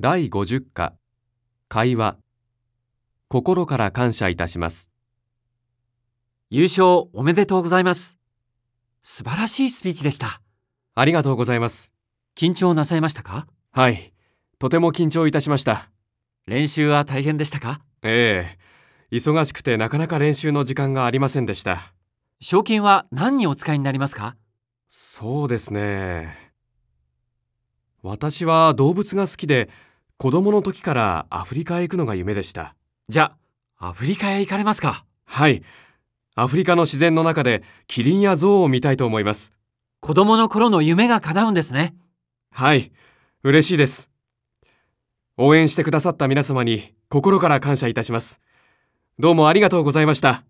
第50課。会話。心から感謝いたします。優勝おめでとうございます。素晴らしいスピーチでした。ありがとうございます。緊張なさいましたか？はい。とても緊張いたしました。練習は大変でしたか？ええ。忙しくてなかなか練習の時間がありませんでした。賞金は何にお使いになりますか？そうですね。私は動物が好きで子供の時からアフリカへ行くのが夢でしたじゃあ、アフリカへ行かれますか？はいアフリカの自然の中でキリンやゾウを見たいと思います子供の頃の夢が叶うんですね。はい、嬉しいです。応援してくださった皆様に心から感謝いたします。どうもありがとうございました。